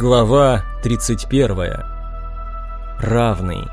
Глава 31. Равный.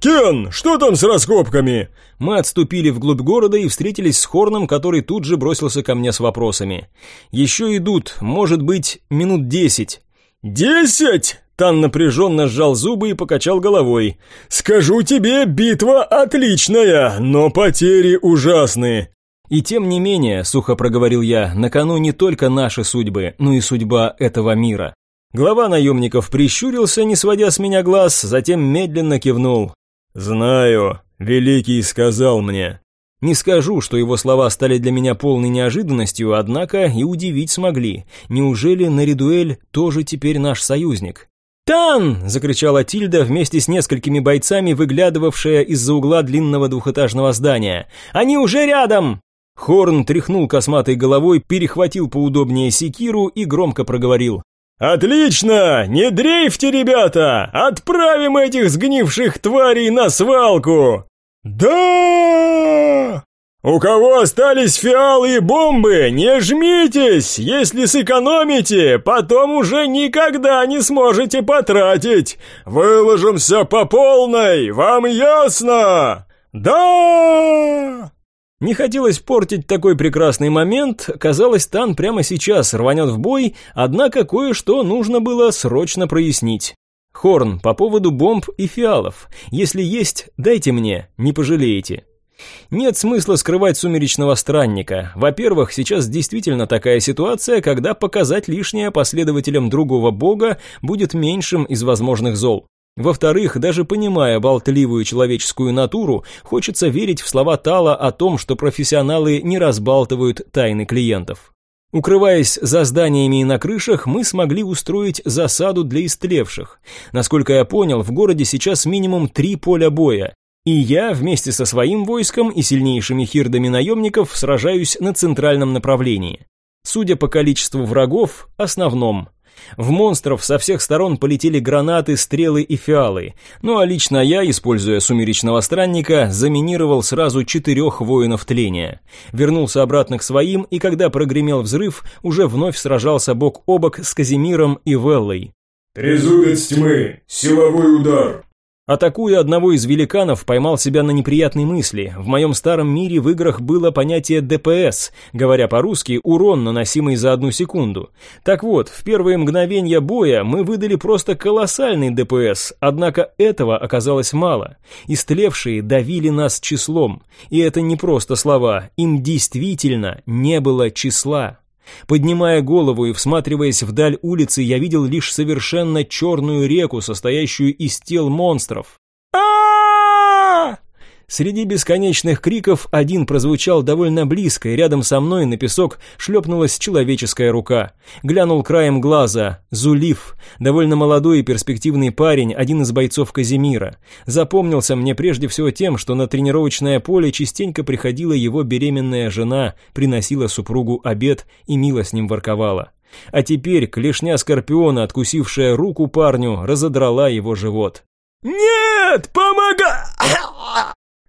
«Кен, что там с раскопками?» Мы отступили вглубь города и встретились с Хорном, который тут же бросился ко мне с вопросами. «Еще идут, может быть, минут десять». «Десять?» Тан напряженно сжал зубы и покачал головой. «Скажу тебе, битва отличная, но потери ужасные. «И тем не менее», — сухо проговорил я, — «на кону не только наши судьбы, но и судьба этого мира». Глава наемников прищурился, не сводя с меня глаз, затем медленно кивнул. «Знаю, Великий сказал мне». Не скажу, что его слова стали для меня полной неожиданностью, однако и удивить смогли. Неужели Наридуэль тоже теперь наш союзник? «Тан!» – закричала Тильда вместе с несколькими бойцами, выглядывавшая из-за угла длинного двухэтажного здания. «Они уже рядом!» Хорн тряхнул косматой головой, перехватил поудобнее секиру и громко проговорил. «Отлично! Не дрейфьте, ребята! Отправим этих сгнивших тварей на свалку!» «Да!» «У кого остались фиалы и бомбы, не жмитесь! Если сэкономите, потом уже никогда не сможете потратить! Выложимся по полной, вам ясно?» «Да!» Не хотелось портить такой прекрасный момент, казалось, Тан прямо сейчас рванет в бой, однако кое-что нужно было срочно прояснить. Хорн, по поводу бомб и фиалов. Если есть, дайте мне, не пожалеете. Нет смысла скрывать сумеречного странника. Во-первых, сейчас действительно такая ситуация, когда показать лишнее последователям другого бога будет меньшим из возможных зол. Во-вторых, даже понимая болтливую человеческую натуру, хочется верить в слова Тала о том, что профессионалы не разбалтывают тайны клиентов. Укрываясь за зданиями и на крышах, мы смогли устроить засаду для истлевших. Насколько я понял, в городе сейчас минимум три поля боя. И я вместе со своим войском и сильнейшими хирдами наемников сражаюсь на центральном направлении. Судя по количеству врагов, основном – в монстров со всех сторон полетели гранаты, стрелы и фиалы. Ну а лично я, используя сумеречного странника, заминировал сразу четырех воинов тления. Вернулся обратно к своим, и когда прогремел взрыв, уже вновь сражался бок о бок с Казимиром и Веллой. «Трезубец тьмы! Силовой удар!» Атакуя одного из великанов, поймал себя на неприятной мысли. В моем старом мире в играх было понятие ДПС, говоря по-русски, урон, наносимый за одну секунду. Так вот, в первые мгновения боя мы выдали просто колоссальный ДПС, однако этого оказалось мало. Истлевшие давили нас числом. И это не просто слова, им действительно не было числа. Поднимая голову и всматриваясь вдаль улицы, я видел лишь совершенно черную реку, состоящую из тел монстров. Среди бесконечных криков один прозвучал довольно близко, и рядом со мной на песок шлепнулась человеческая рука. Глянул краем глаза. Зулиф, довольно молодой и перспективный парень, один из бойцов Казимира. Запомнился мне прежде всего тем, что на тренировочное поле частенько приходила его беременная жена, приносила супругу обед и мило с ним ворковала. А теперь клешня скорпиона, откусившая руку парню, разодрала его живот. «Нет, помогай!»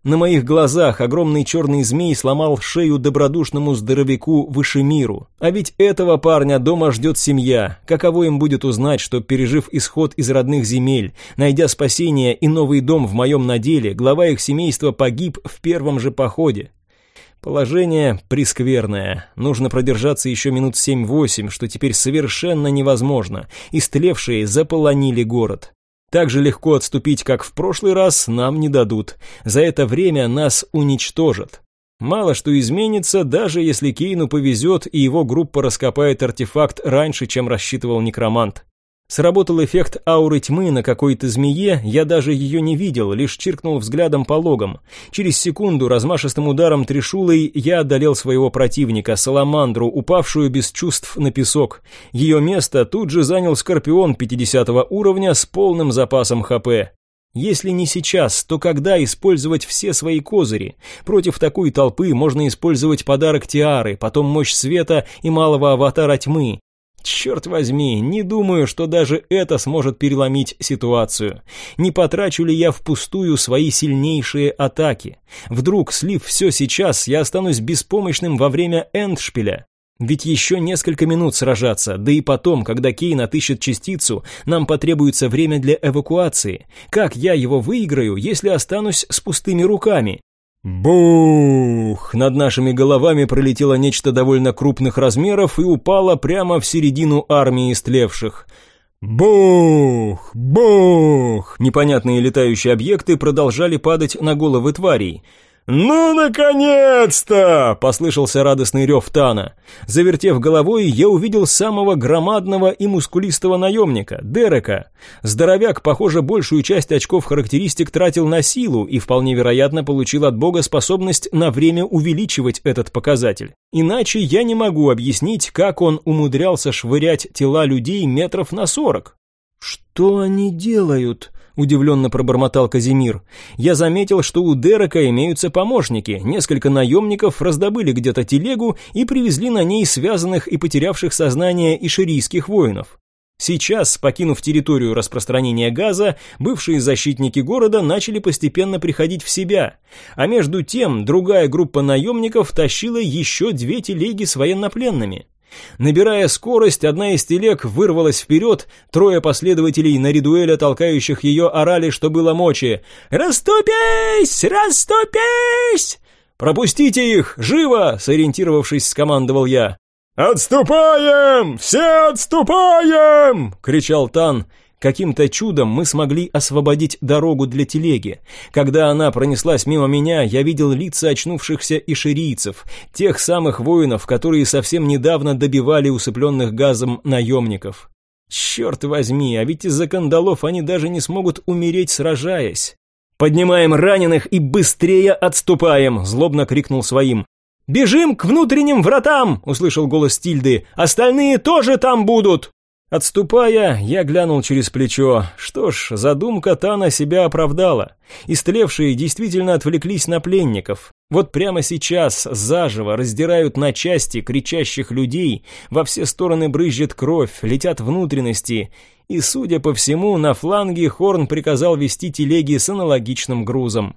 На моих глазах огромный черный змей сломал шею добродушному здоровяку Вышемиру. А ведь этого парня дома ждет семья. Каково им будет узнать, что, пережив исход из родных земель, найдя спасение и новый дом в моем наделе, глава их семейства погиб в первом же походе? Положение прескверное. Нужно продержаться еще минут семь-восемь, что теперь совершенно невозможно. Истлевшие заполонили город. Так же легко отступить, как в прошлый раз, нам не дадут. За это время нас уничтожат. Мало что изменится, даже если Кейну повезет и его группа раскопает артефакт раньше, чем рассчитывал некромант. Сработал эффект ауры тьмы на какой-то змее, я даже ее не видел, лишь чиркнул взглядом по логам. Через секунду размашистым ударом трешулой я одолел своего противника, Саламандру, упавшую без чувств на песок. Ее место тут же занял Скорпион 50 уровня с полным запасом ХП. Если не сейчас, то когда использовать все свои козыри? Против такой толпы можно использовать подарок Тиары, потом мощь света и малого аватара тьмы. Черт возьми, не думаю, что даже это сможет переломить ситуацию. Не потрачу ли я впустую свои сильнейшие атаки? Вдруг, слив все сейчас, я останусь беспомощным во время эндшпиля? Ведь еще несколько минут сражаться, да и потом, когда Кейн отыщет частицу, нам потребуется время для эвакуации. Как я его выиграю, если останусь с пустыми руками? Бух! Над нашими головами пролетело нечто довольно крупных размеров и упало прямо в середину армии истлевших. Бух! Бух! Непонятные летающие объекты продолжали падать на головы тварей. «Ну, наконец-то!» – послышался радостный рев Тана. Завертев головой, я увидел самого громадного и мускулистого наемника – Дерека. Здоровяк, похоже, большую часть очков характеристик тратил на силу и вполне вероятно получил от бога способность на время увеличивать этот показатель. Иначе я не могу объяснить, как он умудрялся швырять тела людей метров на сорок. «Что они делают?» Удивленно пробормотал Казимир. Я заметил, что у Дерека имеются помощники. Несколько наемников раздобыли где-то телегу и привезли на ней связанных и потерявших сознание иширийских воинов. Сейчас, покинув территорию распространения газа, бывшие защитники города начали постепенно приходить в себя, а между тем другая группа наемников тащила еще две телеги с военнопленными. Набирая скорость, одна из телег вырвалась вперед, трое последователей на Ридуэля, толкающих ее, орали, что было мочи. «Раступись! Раступись!» «Пропустите их! Живо!» — сориентировавшись, скомандовал я. «Отступаем! Все отступаем!» — кричал Тан. Каким-то чудом мы смогли освободить дорогу для телеги. Когда она пронеслась мимо меня, я видел лица очнувшихся иширийцев, тех самых воинов, которые совсем недавно добивали усыпленных газом наемников. Черт возьми, а ведь из-за кандалов они даже не смогут умереть, сражаясь. «Поднимаем раненых и быстрее отступаем!» – злобно крикнул своим. «Бежим к внутренним вратам!» – услышал голос Тильды. «Остальные тоже там будут!» Отступая, я глянул через плечо. Что ж, задумка Тана себя оправдала. Истлевшие действительно отвлеклись на пленников. Вот прямо сейчас заживо раздирают на части кричащих людей, во все стороны брызжет кровь, летят внутренности. И, судя по всему, на фланге Хорн приказал вести телеги с аналогичным грузом.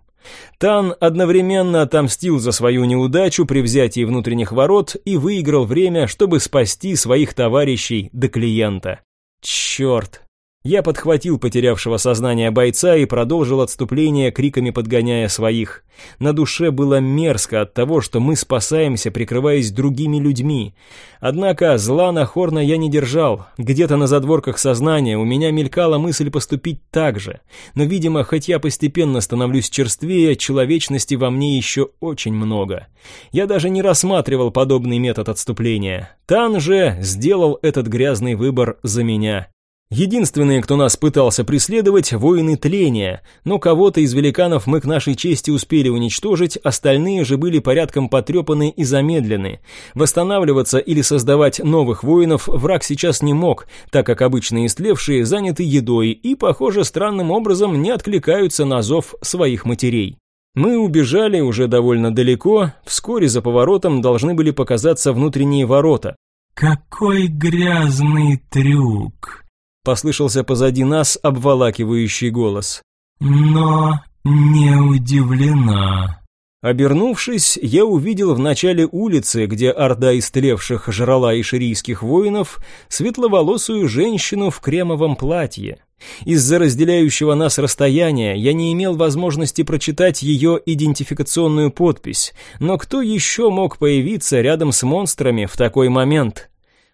Тан одновременно отомстил за свою неудачу при взятии внутренних ворот и выиграл время, чтобы спасти своих товарищей до клиента. Черт, я подхватил потерявшего сознание бойца и продолжил отступление, криками подгоняя своих. На душе было мерзко от того, что мы спасаемся, прикрываясь другими людьми. Однако зла на Хорна я не держал. Где-то на задворках сознания у меня мелькала мысль поступить так же. Но, видимо, хоть я постепенно становлюсь черствее, человечности во мне еще очень много. Я даже не рассматривал подобный метод отступления. Тан же сделал этот грязный выбор за меня. Единственные, кто нас пытался преследовать, воины тления, но кого-то из великанов мы к нашей чести успели уничтожить, остальные же были порядком потрепаны и замедлены. Восстанавливаться или создавать новых воинов враг сейчас не мог, так как обычные истлевшие заняты едой и, похоже, странным образом не откликаются на зов своих матерей. Мы убежали уже довольно далеко, вскоре за поворотом должны были показаться внутренние ворота. «Какой грязный трюк!» Послышался позади нас обволакивающий голос. «Но не удивлена». Обернувшись, я увидел в начале улицы, где орда истлевших жрала иширийских воинов, светловолосую женщину в кремовом платье. Из-за разделяющего нас расстояния я не имел возможности прочитать ее идентификационную подпись, но кто еще мог появиться рядом с монстрами в такой момент?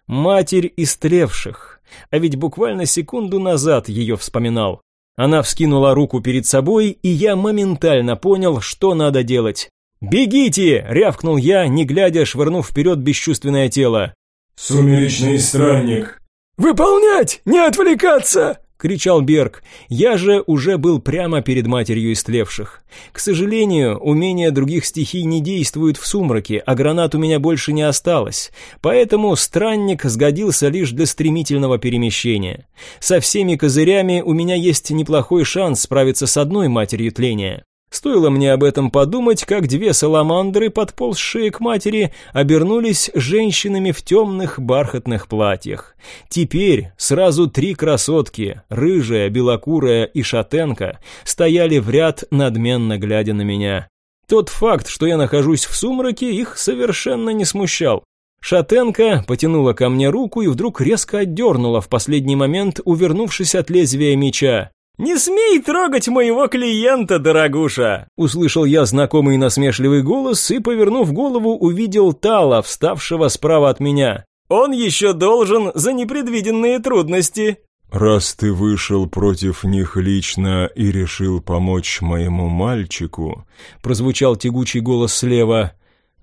Матерь истлевших. А ведь буквально секунду назад ее вспоминал. Она вскинула руку перед собой, и я моментально понял, что надо делать. «Бегите!» — рявкнул я, не глядя, швырнув вперед бесчувственное тело. «Сумеречный странник». «Выполнять! Не отвлекаться!» Кричал Берг. Я же уже был прямо перед матерью истлевших. К сожалению, умения других стихий не действуют в сумраке, а гранат у меня больше не осталось. Поэтому странник сгодился лишь для стремительного перемещения. Со всеми козырями у меня есть неплохой шанс справиться с одной матерью тления. Стоило мне об этом подумать, как две саламандры, подползшие к матери, обернулись женщинами в темных бархатных платьях. Теперь сразу три красотки, рыжая, белокурая и шатенка, стояли в ряд, надменно глядя на меня. Тот факт, что я нахожусь в сумраке, их совершенно не смущал. Шатенка потянула ко мне руку и вдруг резко отдернула в последний момент, увернувшись от лезвия меча. «Не смей трогать моего клиента, дорогуша!» Услышал я знакомый насмешливый голос и, повернув голову, увидел Тала, вставшего справа от меня. «Он еще должен за непредвиденные трудности!» «Раз ты вышел против них лично и решил помочь моему мальчику», прозвучал тягучий голос слева,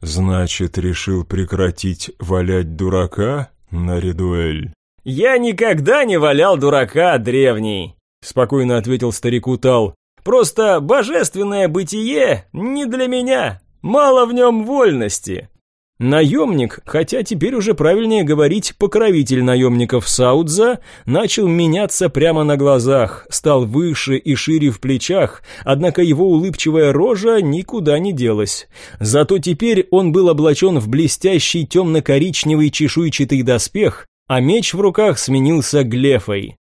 «значит, решил прекратить валять дурака на редуэль?» «Я никогда не валял дурака, древний», спокойно ответил старику Тал. «Просто божественное бытие не для меня, мало в нем вольности. Наемник, хотя теперь уже правильнее говорить покровитель наемников Саудза, начал меняться прямо на глазах, стал выше и шире в плечах, однако его улыбчивая рожа никуда не делась. Зато теперь он был облачен в блестящий темно-коричневый чешуйчатый доспех, а меч в руках сменился глефой.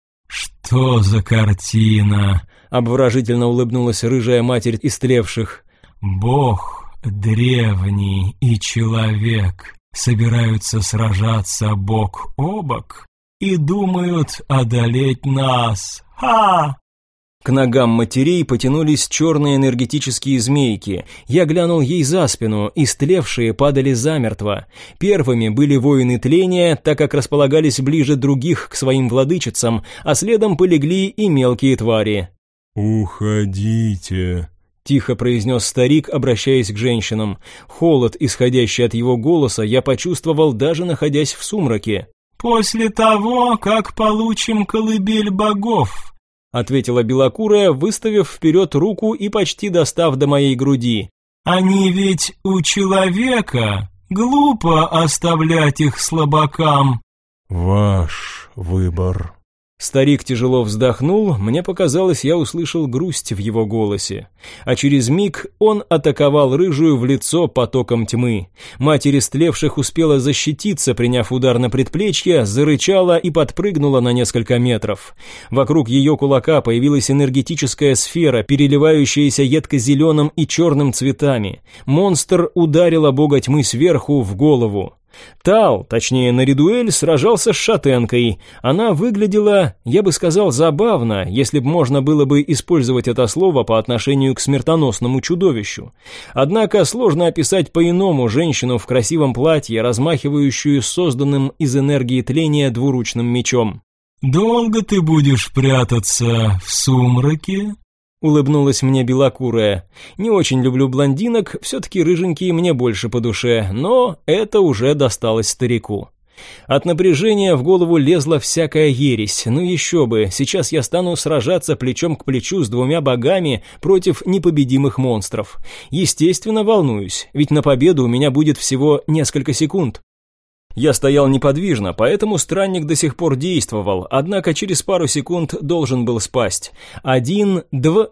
«Что за картина?» — обворожительно улыбнулась рыжая матерь истлевших. «Бог древний и человек собираются сражаться бок о бок и думают одолеть нас. Ха! К ногам матерей потянулись черные энергетические змейки. Я глянул ей за спину, истлевшие падали замертво. Первыми были воины тления, так как располагались ближе других к своим владычицам, а следом полегли и мелкие твари. «Уходите», — тихо произнес старик, обращаясь к женщинам. Холод, исходящий от его голоса, я почувствовал, даже находясь в сумраке. «После того, как получим колыбель богов», — ответила белокурая, выставив вперед руку и почти достав до моей груди. «Они ведь у человека. Глупо оставлять их слабакам». «Ваш выбор», Старик тяжело вздохнул, мне показалось, я услышал грусть в его голосе. А через миг он атаковал рыжую в лицо потоком тьмы. Матерь истлевших успела защититься, приняв удар на предплечье, зарычала и подпрыгнула на несколько метров. Вокруг ее кулака появилась энергетическая сфера, переливающаяся едко-зеленым и черным цветами. Монстр ударила бога тьмы сверху в голову. Тал, точнее Наридуэль, сражался с шатенкой. Она выглядела, я бы сказал, забавно, если бы можно было бы использовать это слово по отношению к смертоносному чудовищу. Однако сложно описать по-иному женщину в красивом платье, размахивающую созданным из энергии тления двуручным мечом. «Долго ты будешь прятаться в сумраке?» Улыбнулась мне белокурая. Не очень люблю блондинок, все-таки рыженькие мне больше по душе, но это уже досталось старику. От напряжения в голову лезла всякая ересь. Ну еще бы, сейчас я стану сражаться плечом к плечу с двумя богами против непобедимых монстров. Естественно, волнуюсь, ведь на победу у меня будет всего несколько секунд. Я стоял неподвижно, поэтому странник до сих пор действовал, однако через пару секунд должен был спасть. Один, два...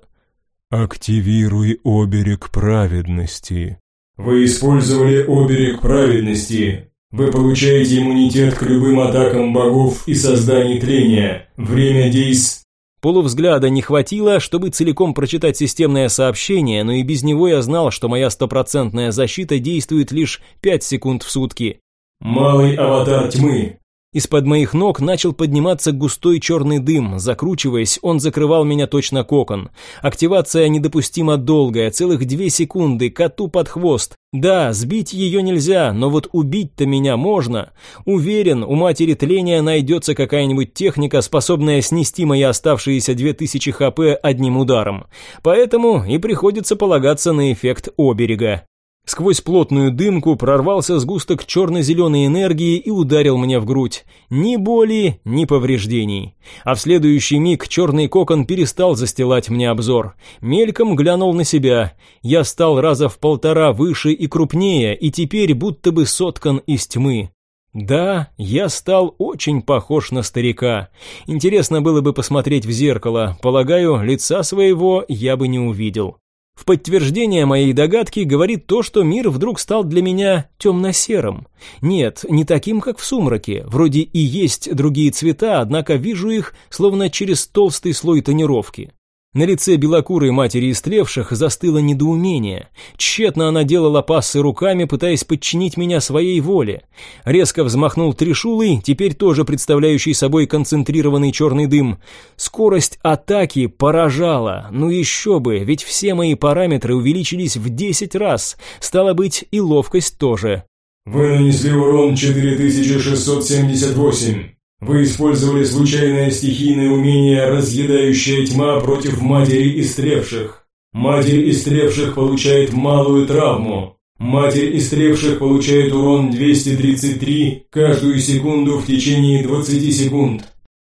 «Активируй оберег праведности». «Вы использовали оберег праведности. Вы получаете иммунитет к любым атакам богов и созданию тления. Время дейс...» Полувзгляда не хватило, чтобы целиком прочитать системное сообщение, но и без него я знал, что моя стопроцентная защита действует лишь пять секунд в сутки. Малый аватар тьмы. Из-под моих ног начал подниматься густой черный дым. Закручиваясь, он закрывал меня точно кокон. Активация недопустимо долгая, целых две секунды, коту под хвост. Да, сбить ее нельзя, но вот убить-то меня можно. Уверен, у матери тления найдется какая-нибудь техника, способная снести мои оставшиеся 2000 хп одним ударом. Поэтому и приходится полагаться на эффект оберега. Сквозь плотную дымку прорвался сгусток черно-зеленой энергии и ударил мне в грудь. Ни боли, ни повреждений. А в следующий миг черный кокон перестал застилать мне обзор. Мельком глянул на себя. Я стал раза в полтора выше и крупнее, и теперь будто бы соткан из тьмы. Да, я стал очень похож на старика. Интересно было бы посмотреть в зеркало. Полагаю, лица своего я бы не увидел. В подтверждение моей догадки говорит то, что мир вдруг стал для меня темно-серым. Нет, не таким, как в сумраке. Вроде и есть другие цвета, однако вижу их словно через толстый слой тонировки. На лице белокурой матери истлевших застыло недоумение. Тщетно она делала пассы руками, пытаясь подчинить меня своей воле. Резко взмахнул трешулой, теперь тоже представляющий собой концентрированный черный дым. Скорость атаки поражала. Ну еще бы, ведь все мои параметры увеличились в 10 раз. Стало быть, и ловкость тоже. Вы нанесли урон 4678. Вы использовали случайное стихийное умение «Разъедающая тьма» против Матери Истревших. Матерь Истревших получает малую травму. Матерь Истревших получает урон 233 каждую секунду в течение 20 секунд.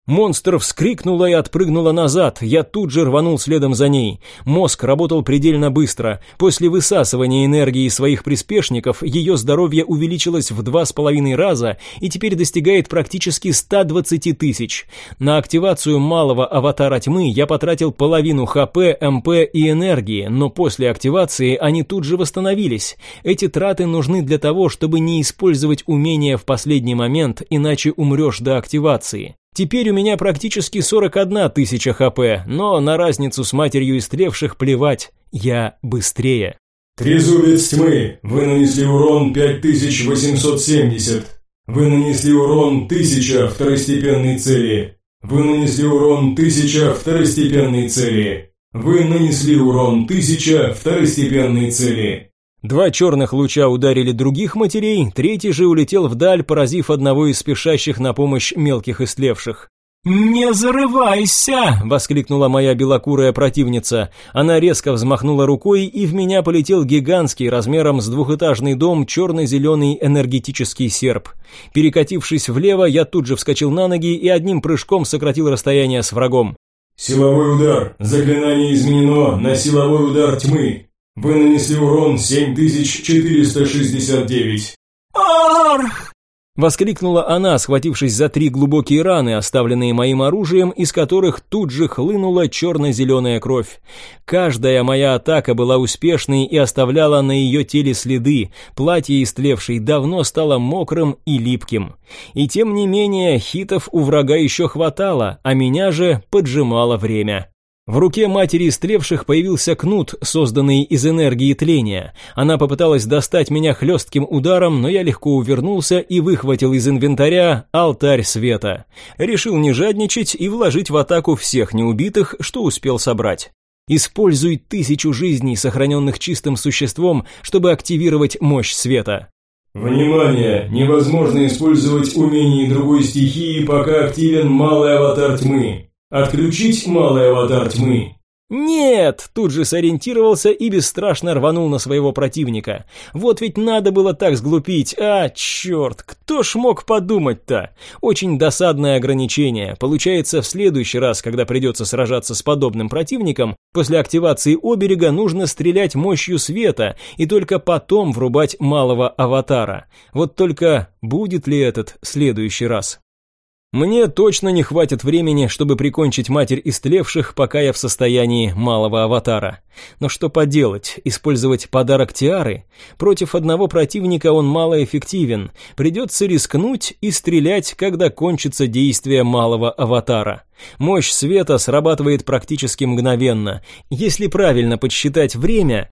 Монстр вскрикнула и отпрыгнула назад, я тут же рванул следом за ней. Мозг работал предельно быстро. После высасывания энергии своих приспешников ее здоровье увеличилось в два с половиной раза и теперь достигает практически 120 тысяч. На активацию малого аватара тьмы я потратил половину ХП, МП и энергии, но после активации они тут же восстановились. Эти траты нужны для того, чтобы не использовать умения в последний момент, иначе умрешь до активации. Теперь у меня практически 41 тысяча хп, но на разницу с матерью истревших плевать, я быстрее. Трезубец тьмы, вы нанесли урон 5870. Вы нанесли урон 1000 второстепенной цели. Вы нанесли урон 1000 второстепенной цели. Вы нанесли урон 1000 второстепенной цели. Два черных луча ударили других матерей, третий же улетел вдаль, поразив одного из спешащих на помощь мелких истлевших. «Не зарывайся!» – воскликнула моя белокурая противница. Она резко взмахнула рукой, и в меня полетел гигантский размером с двухэтажный дом черно-зеленый энергетический серп. Перекатившись влево, я тут же вскочил на ноги и одним прыжком сократил расстояние с врагом. «Силовой удар. Заклинание изменено на силовой удар тьмы. Вы нанесли урон 7469. «Арх!» Воскликнула она, схватившись за три глубокие раны, оставленные моим оружием, из которых тут же хлынула черно-зеленая кровь. Каждая моя атака была успешной и оставляла на ее теле следы, платье истлевшей давно стало мокрым и липким. И тем не менее, хитов у врага еще хватало, а меня же поджимало время. В руке матери истревших появился кнут, созданный из энергии тления. Она попыталась достать меня хлестким ударом, но я легко увернулся и выхватил из инвентаря алтарь света. Решил не жадничать и вложить в атаку всех неубитых, что успел собрать. Используй тысячу жизней, сохраненных чистым существом, чтобы активировать мощь света. Внимание! Невозможно использовать умение другой стихии, пока активен малый аватар тьмы. Отключить малый аватар тьмы. «Нет!» – тут же сориентировался и бесстрашно рванул на своего противника. «Вот ведь надо было так сглупить! А, черт! Кто ж мог подумать-то? Очень досадное ограничение. Получается, в следующий раз, когда придется сражаться с подобным противником, после активации оберега нужно стрелять мощью света и только потом врубать малого аватара. Вот только будет ли этот следующий раз?» Мне точно не хватит времени, чтобы прикончить матерь истлевших, пока я в состоянии малого аватара. Но что поделать, использовать подарок Тиары? Против одного противника он малоэффективен. Придется рискнуть и стрелять, когда кончится действие малого аватара. Мощь света срабатывает практически мгновенно. Если правильно подсчитать время,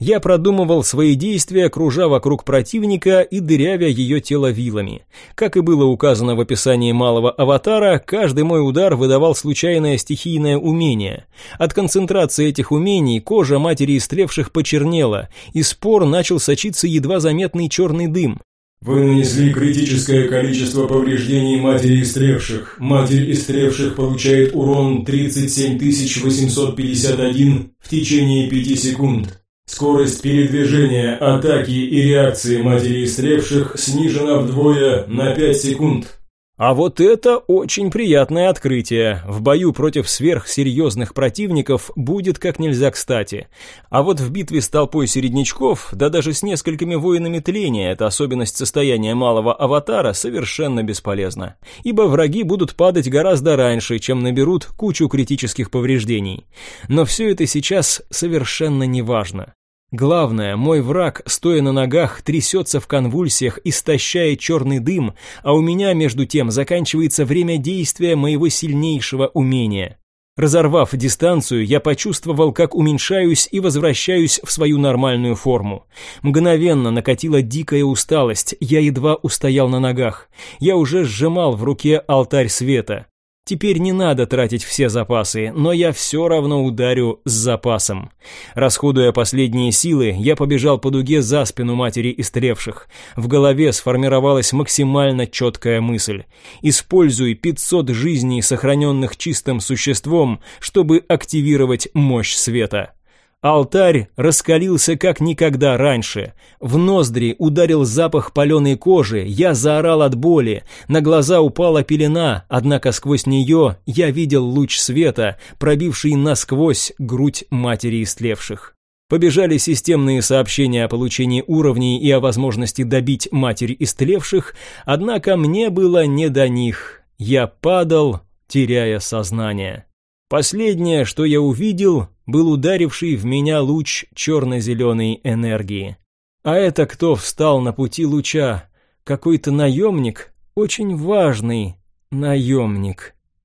я продумывал свои действия, кружа вокруг противника и дырявя ее тело вилами. Как и было указано в описании малого аватара, каждый мой удар выдавал случайное стихийное умение. От концентрации этих умений кожа матери истлевших почернела, и спор начал сочиться едва заметный черный дым. Вы нанесли критическое количество повреждений матери истревших. Матерь истревших получает урон 37851 в течение 5 секунд. Скорость передвижения, атаки и реакции матери истребших снижена вдвое на 5 секунд. А вот это очень приятное открытие. В бою против сверхсерьезных противников будет как нельзя кстати. А вот в битве с толпой середнячков, да даже с несколькими воинами тления, эта особенность состояния малого аватара совершенно бесполезна. Ибо враги будут падать гораздо раньше, чем наберут кучу критических повреждений. Но все это сейчас совершенно не важно. Главное, мой враг, стоя на ногах, трясется в конвульсиях, истощая черный дым, а у меня, между тем, заканчивается время действия моего сильнейшего умения. Разорвав дистанцию, я почувствовал, как уменьшаюсь и возвращаюсь в свою нормальную форму. Мгновенно накатила дикая усталость, я едва устоял на ногах. Я уже сжимал в руке алтарь света. Теперь не надо тратить все запасы, но я все равно ударю с запасом. Расходуя последние силы, я побежал по дуге за спину матери истревших. В голове сформировалась максимально четкая мысль. Используй 500 жизней, сохраненных чистым существом, чтобы активировать мощь света. Алтарь раскалился как никогда раньше. В ноздри ударил запах паленой кожи, я заорал от боли, на глаза упала пелена, однако сквозь нее я видел луч света, пробивший насквозь грудь матери истлевших. Побежали системные сообщения о получении уровней и о возможности добить матери истлевших, однако мне было не до них. Я падал, теряя сознание. Последнее, что я увидел, был ударивший в меня луч черно-зеленой энергии. А это кто встал на пути луча? Какой-то наемник? Очень важный наемник.